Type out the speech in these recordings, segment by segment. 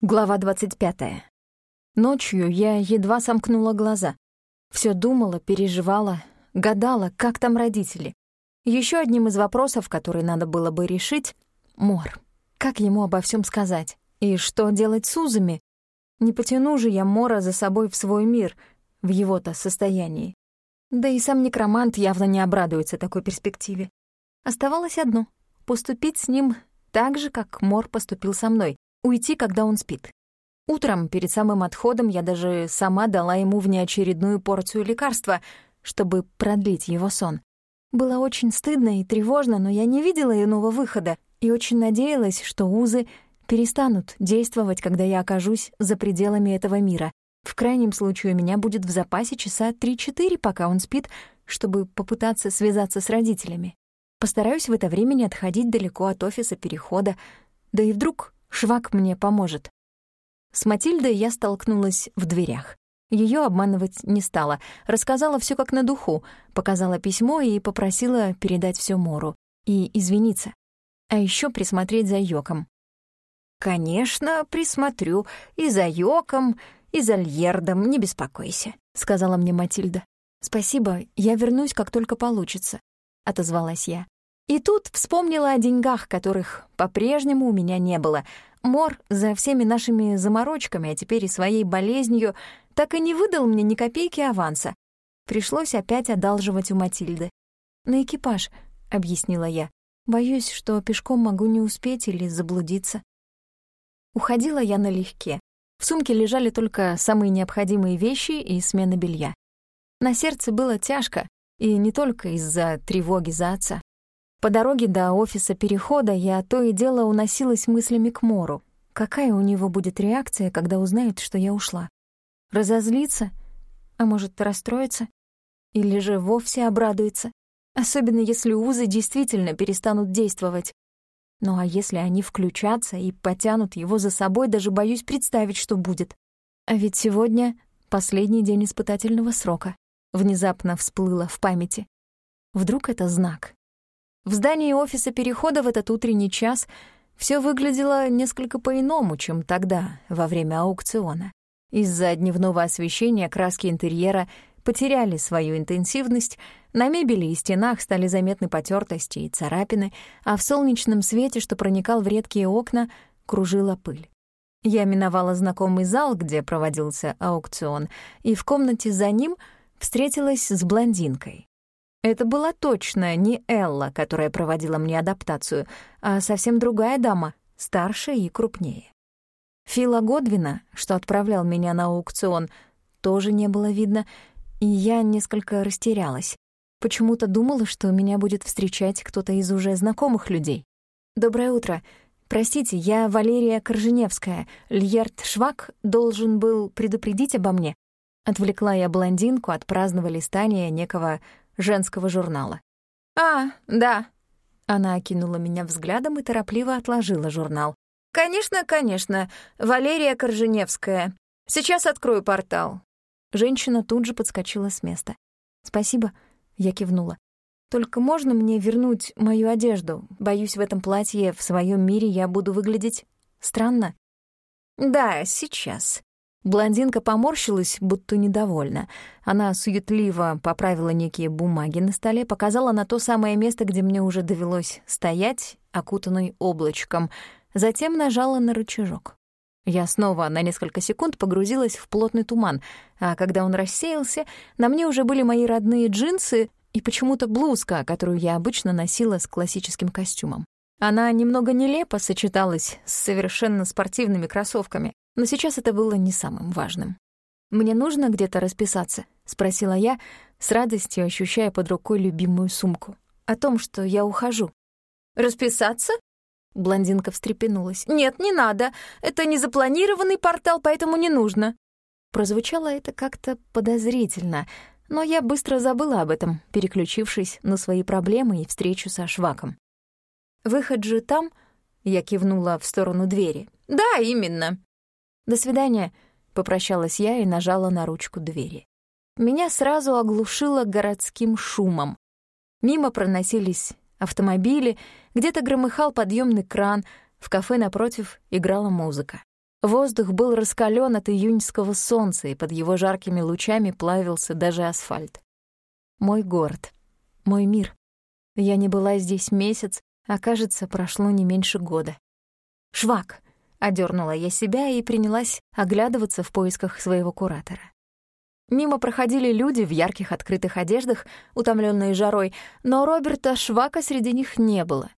Глава 25. Ночью я едва сомкнула глаза. Все думала, переживала, гадала, как там родители. Еще одним из вопросов, который надо было бы решить — Мор. Как ему обо всем сказать? И что делать с узами? Не потяну же я Мора за собой в свой мир, в его-то состоянии. Да и сам некромант явно не обрадуется такой перспективе. Оставалось одно — поступить с ним так же, как Мор поступил со мной, уйти, когда он спит. Утром, перед самым отходом, я даже сама дала ему внеочередную порцию лекарства, чтобы продлить его сон. Было очень стыдно и тревожно, но я не видела иного выхода и очень надеялась, что узы перестанут действовать, когда я окажусь за пределами этого мира. В крайнем случае у меня будет в запасе часа 3-4, пока он спит, чтобы попытаться связаться с родителями. Постараюсь в это время не отходить далеко от офиса перехода, да и вдруг Швак мне поможет. С Матильдой я столкнулась в дверях. Ее обманывать не стала, рассказала все как на духу, показала письмо и попросила передать все Мору и извиниться, а еще присмотреть за Йоком. «Конечно, присмотрю и за Йоком, и за Льердом, не беспокойся», — сказала мне Матильда. «Спасибо, я вернусь, как только получится», — отозвалась я. И тут вспомнила о деньгах, которых по-прежнему у меня не было. Мор за всеми нашими заморочками, а теперь и своей болезнью, так и не выдал мне ни копейки аванса. Пришлось опять одалживать у Матильды. «На экипаж», — объяснила я. «Боюсь, что пешком могу не успеть или заблудиться». Уходила я налегке. В сумке лежали только самые необходимые вещи и смена белья. На сердце было тяжко, и не только из-за тревоги за отца. По дороге до офиса перехода я то и дело уносилась мыслями к Мору. Какая у него будет реакция, когда узнает, что я ушла? Разозлиться? А может, расстроиться? Или же вовсе обрадуется? Особенно если узы действительно перестанут действовать. Ну а если они включатся и потянут его за собой, даже боюсь представить, что будет. А ведь сегодня последний день испытательного срока. Внезапно всплыло в памяти. Вдруг это знак? В здании офиса перехода в этот утренний час все выглядело несколько по-иному, чем тогда, во время аукциона. Из-за дневного освещения краски интерьера потеряли свою интенсивность, на мебели и стенах стали заметны потертости и царапины, а в солнечном свете, что проникал в редкие окна, кружила пыль. Я миновала знакомый зал, где проводился аукцион, и в комнате за ним встретилась с блондинкой. Это была точно не Элла, которая проводила мне адаптацию, а совсем другая дама, старше и крупнее. Фила Годвина, что отправлял меня на аукцион, тоже не было видно, и я несколько растерялась. Почему-то думала, что меня будет встречать кто-то из уже знакомых людей. «Доброе утро. Простите, я Валерия Корженевская. Льерт Швак должен был предупредить обо мне». Отвлекла я блондинку от праздного листания некого женского журнала. «А, да». Она окинула меня взглядом и торопливо отложила журнал. «Конечно, конечно. Валерия Корженевская. Сейчас открою портал». Женщина тут же подскочила с места. «Спасибо», — я кивнула. «Только можно мне вернуть мою одежду? Боюсь, в этом платье в своем мире я буду выглядеть странно». «Да, сейчас», Блондинка поморщилась, будто недовольна. Она суетливо поправила некие бумаги на столе, показала на то самое место, где мне уже довелось стоять, окутанной облачком, затем нажала на рычажок. Я снова на несколько секунд погрузилась в плотный туман, а когда он рассеялся, на мне уже были мои родные джинсы и почему-то блузка, которую я обычно носила с классическим костюмом. Она немного нелепо сочеталась с совершенно спортивными кроссовками, но сейчас это было не самым важным. «Мне нужно где-то расписаться?» — спросила я, с радостью ощущая под рукой любимую сумку. «О том, что я ухожу». «Расписаться?» Блондинка встрепенулась. «Нет, не надо. Это не запланированный портал, поэтому не нужно». Прозвучало это как-то подозрительно, но я быстро забыла об этом, переключившись на свои проблемы и встречу со Шваком. «Выход же там?» — я кивнула в сторону двери. «Да, именно». «До свидания», — попрощалась я и нажала на ручку двери. Меня сразу оглушило городским шумом. Мимо проносились автомобили, где-то громыхал подъемный кран, в кафе напротив играла музыка. Воздух был раскален от июньского солнца, и под его жаркими лучами плавился даже асфальт. Мой город, мой мир. Я не была здесь месяц, а, кажется, прошло не меньше года. «Швак!» — одернула я себя и принялась оглядываться в поисках своего куратора. Мимо проходили люди в ярких открытых одеждах, утомленные жарой, но Роберта Швака среди них не было.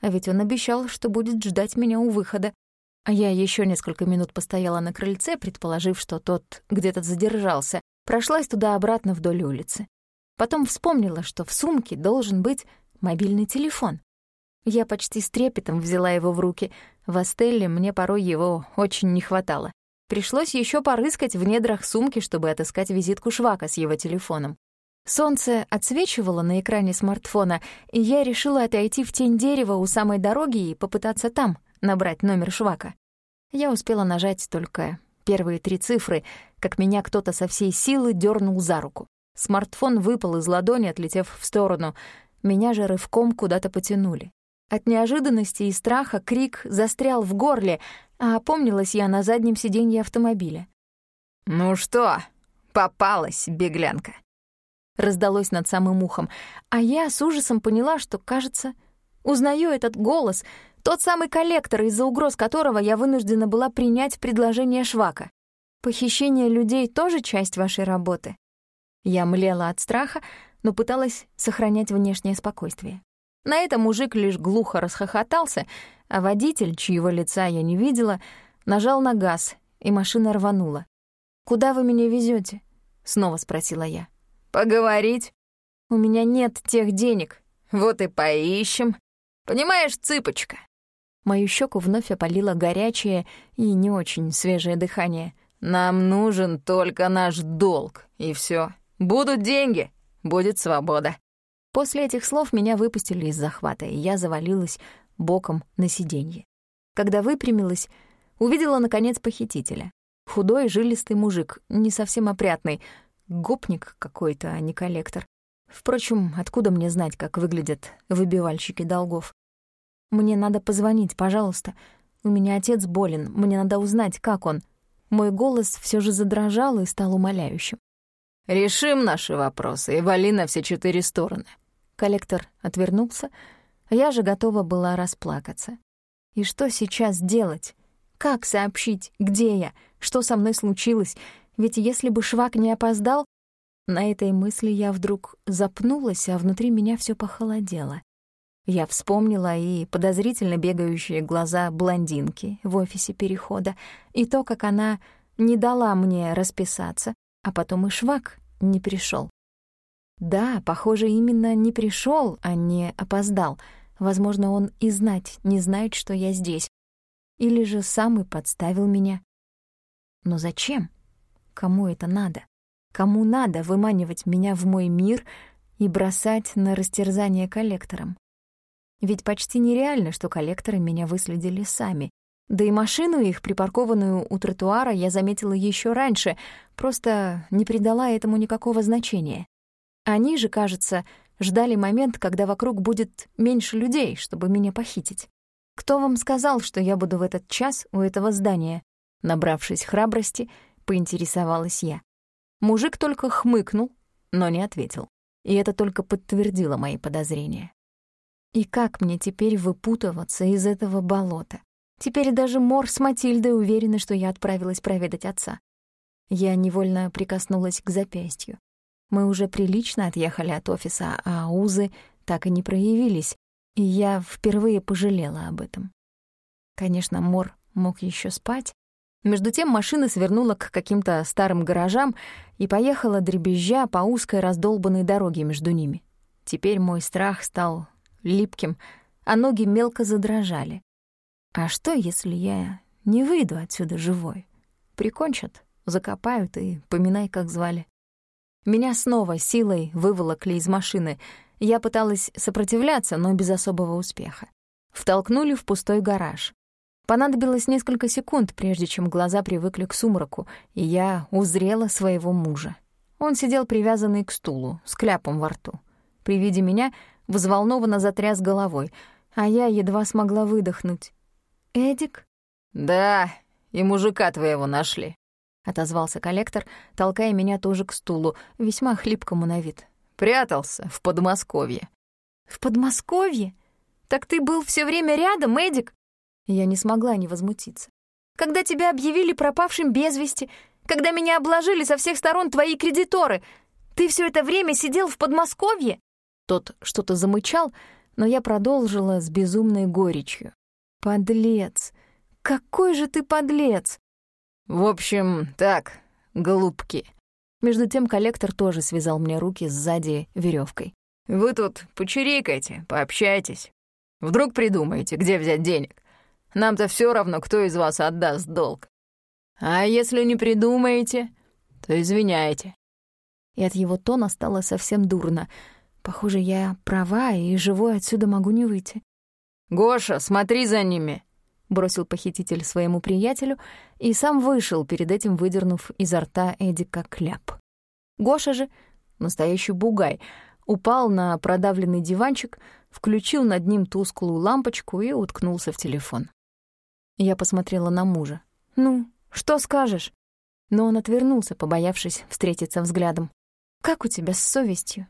А ведь он обещал, что будет ждать меня у выхода. А я еще несколько минут постояла на крыльце, предположив, что тот где-то задержался, прошлась туда-обратно вдоль улицы. Потом вспомнила, что в сумке должен быть мобильный телефон. Я почти с трепетом взяла его в руки. В Астелле мне порой его очень не хватало. Пришлось еще порыскать в недрах сумки, чтобы отыскать визитку Швака с его телефоном. Солнце отсвечивало на экране смартфона, и я решила отойти в тень дерева у самой дороги и попытаться там набрать номер Швака. Я успела нажать только первые три цифры, как меня кто-то со всей силы дернул за руку. Смартфон выпал из ладони, отлетев в сторону. Меня же рывком куда-то потянули. От неожиданности и страха крик застрял в горле, а опомнилась я на заднем сиденье автомобиля. «Ну что, попалась, беглянка?» Раздалось над самым ухом, а я с ужасом поняла, что, кажется, узнаю этот голос, тот самый коллектор, из-за угроз которого я вынуждена была принять предложение Швака. «Похищение людей тоже часть вашей работы?» Я млела от страха, но пыталась сохранять внешнее спокойствие. На это мужик лишь глухо расхохотался, а водитель, чьего лица я не видела, нажал на газ, и машина рванула. «Куда вы меня везете? снова спросила я. «Поговорить?» «У меня нет тех денег». «Вот и поищем. Понимаешь, цыпочка?» Мою щеку вновь опалило горячее и не очень свежее дыхание. «Нам нужен только наш долг, и все. Будут деньги, будет свобода». После этих слов меня выпустили из захвата, и я завалилась боком на сиденье. Когда выпрямилась, увидела, наконец, похитителя. Худой, жилистый мужик, не совсем опрятный, гопник какой-то, а не коллектор. Впрочем, откуда мне знать, как выглядят выбивальщики долгов? Мне надо позвонить, пожалуйста. У меня отец болен, мне надо узнать, как он. Мой голос все же задрожал и стал умоляющим. «Решим наши вопросы и вали на все четыре стороны». Коллектор отвернулся, а я же готова была расплакаться. И что сейчас делать? Как сообщить, где я, что со мной случилось? Ведь если бы Швак не опоздал... На этой мысли я вдруг запнулась, а внутри меня все похолодело. Я вспомнила и подозрительно бегающие глаза блондинки в офисе перехода, и то, как она не дала мне расписаться, а потом и Швак не пришел. Да, похоже, именно не пришел, а не опоздал. Возможно, он и знать не знает, что я здесь. Или же сам и подставил меня. Но зачем? Кому это надо? Кому надо выманивать меня в мой мир и бросать на растерзание коллекторам? Ведь почти нереально, что коллекторы меня выследили сами. Да и машину их, припаркованную у тротуара, я заметила еще раньше, просто не придала этому никакого значения. Они же, кажется, ждали момент, когда вокруг будет меньше людей, чтобы меня похитить. Кто вам сказал, что я буду в этот час у этого здания? Набравшись храбрости, поинтересовалась я. Мужик только хмыкнул, но не ответил. И это только подтвердило мои подозрения. И как мне теперь выпутываться из этого болота? Теперь даже Мор с Матильдой уверены, что я отправилась проведать отца. Я невольно прикоснулась к запястью. Мы уже прилично отъехали от офиса, а узы так и не проявились, и я впервые пожалела об этом. Конечно, Мор мог еще спать. Между тем машина свернула к каким-то старым гаражам и поехала дребезжа по узкой раздолбанной дороге между ними. Теперь мой страх стал липким, а ноги мелко задрожали. А что, если я не выйду отсюда живой? Прикончат, закопают и поминай, как звали. Меня снова силой выволокли из машины. Я пыталась сопротивляться, но без особого успеха. Втолкнули в пустой гараж. Понадобилось несколько секунд, прежде чем глаза привыкли к сумраку, и я узрела своего мужа. Он сидел привязанный к стулу, с кляпом во рту. При виде меня взволнованно затряс головой, а я едва смогла выдохнуть. «Эдик?» «Да, и мужика твоего нашли», — отозвался коллектор, толкая меня тоже к стулу, весьма хлипкому на вид. «Прятался в Подмосковье». «В Подмосковье? Так ты был все время рядом, Эдик?» Я не смогла не возмутиться. «Когда тебя объявили пропавшим без вести, когда меня обложили со всех сторон твои кредиторы, ты все это время сидел в Подмосковье?» Тот что-то замычал, но я продолжила с безумной горечью. «Подлец! Какой же ты подлец!» «В общем, так, голубки». Между тем коллектор тоже связал мне руки сзади веревкой. «Вы тут почирикайте, пообщайтесь. Вдруг придумаете, где взять денег. Нам-то все равно, кто из вас отдаст долг. А если не придумаете, то извиняйте». И от его тона стало совсем дурно. Похоже, я права, и живой отсюда могу не выйти. «Гоша, смотри за ними!» — бросил похититель своему приятелю и сам вышел, перед этим выдернув изо рта Эдика кляп. Гоша же, настоящий бугай, упал на продавленный диванчик, включил над ним тусклую лампочку и уткнулся в телефон. Я посмотрела на мужа. «Ну, что скажешь?» Но он отвернулся, побоявшись встретиться взглядом. «Как у тебя с совестью?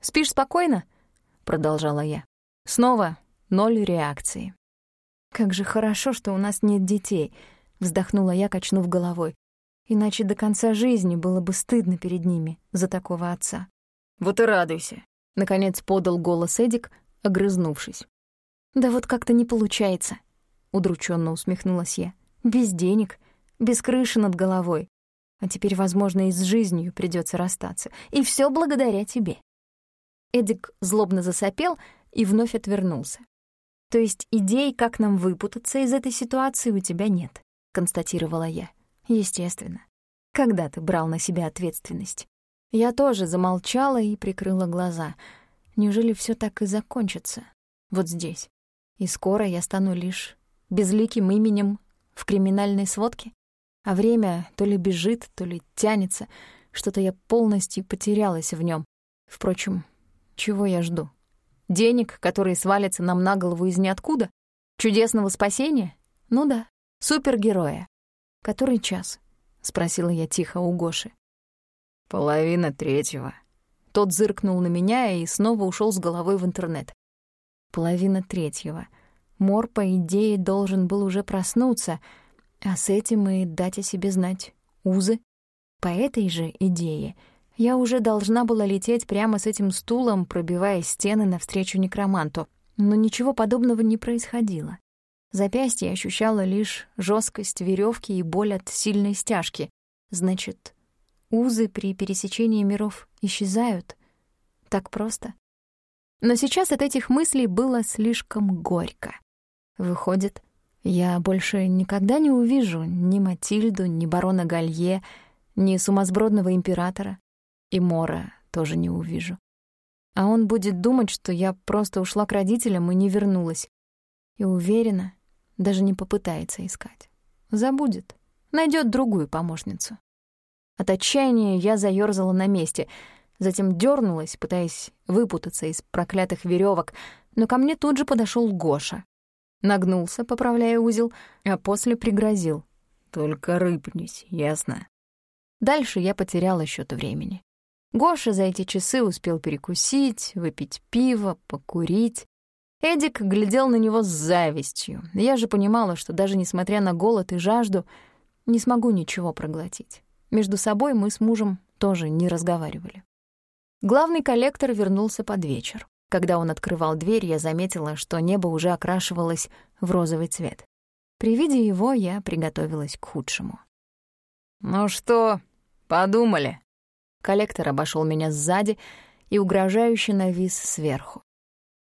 Спишь спокойно?» — продолжала я. Снова ноль реакции. «Как же хорошо, что у нас нет детей», — вздохнула я, качнув головой. «Иначе до конца жизни было бы стыдно перед ними за такого отца». «Вот и радуйся», — наконец подал голос Эдик, огрызнувшись. «Да вот как-то не получается», — удрученно усмехнулась я. «Без денег, без крыши над головой. А теперь, возможно, и с жизнью придется расстаться. И все благодаря тебе». Эдик злобно засопел и вновь отвернулся. То есть идей, как нам выпутаться из этой ситуации, у тебя нет, констатировала я. Естественно. Когда ты брал на себя ответственность? Я тоже замолчала и прикрыла глаза. Неужели все так и закончится? Вот здесь. И скоро я стану лишь безликим именем в криминальной сводке? А время то ли бежит, то ли тянется. Что-то я полностью потерялась в нем. Впрочем, чего я жду? Денег, которые свалятся нам на голову из ниоткуда? Чудесного спасения? Ну да, супергероя. Который час? Спросила я тихо у Гоши. Половина третьего. Тот зыркнул на меня и снова ушел с головой в интернет. Половина третьего. Мор, по идее, должен был уже проснуться, а с этим и дать о себе знать. Узы. По этой же идее — я уже должна была лететь прямо с этим стулом, пробивая стены навстречу некроманту, но ничего подобного не происходило. Запястье ощущало лишь жесткость веревки и боль от сильной стяжки. Значит, узы при пересечении миров исчезают. Так просто. Но сейчас от этих мыслей было слишком горько. Выходит, я больше никогда не увижу ни Матильду, ни барона Галье, ни сумасбродного императора. И Мора тоже не увижу. А он будет думать, что я просто ушла к родителям и не вернулась. И уверена, даже не попытается искать. Забудет, найдет другую помощницу. От отчаяния я заёрзала на месте, затем дернулась, пытаясь выпутаться из проклятых веревок, но ко мне тут же подошел Гоша. Нагнулся, поправляя узел, а после пригрозил. «Только рыпнись, ясно?» Дальше я потеряла счет времени. Гоша за эти часы успел перекусить, выпить пиво, покурить. Эдик глядел на него с завистью. Я же понимала, что даже несмотря на голод и жажду, не смогу ничего проглотить. Между собой мы с мужем тоже не разговаривали. Главный коллектор вернулся под вечер. Когда он открывал дверь, я заметила, что небо уже окрашивалось в розовый цвет. При виде его я приготовилась к худшему. «Ну что, подумали?» Коллектор обошел меня сзади и угрожающе навис сверху.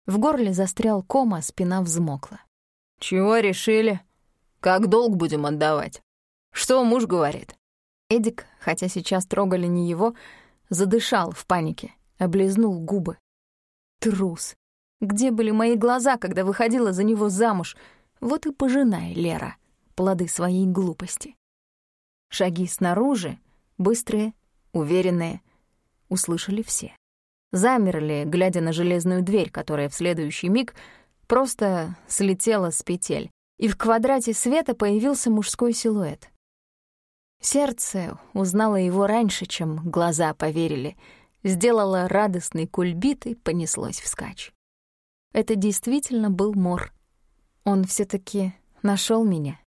В горле застрял ком, а спина взмокла. «Чего решили? Как долг будем отдавать? Что муж говорит?» Эдик, хотя сейчас трогали не его, задышал в панике, облизнул губы. Трус. Где были мои глаза, когда выходила за него замуж? Вот и пожинай, Лера, плоды своей глупости. Шаги снаружи, быстрые, уверенные, услышали все. Замерли, глядя на железную дверь, которая в следующий миг просто слетела с петель, и в квадрате света появился мужской силуэт. Сердце узнало его раньше, чем глаза поверили, сделало радостный кульбит и понеслось вскачь. Это действительно был Мор. Он все таки нашел меня.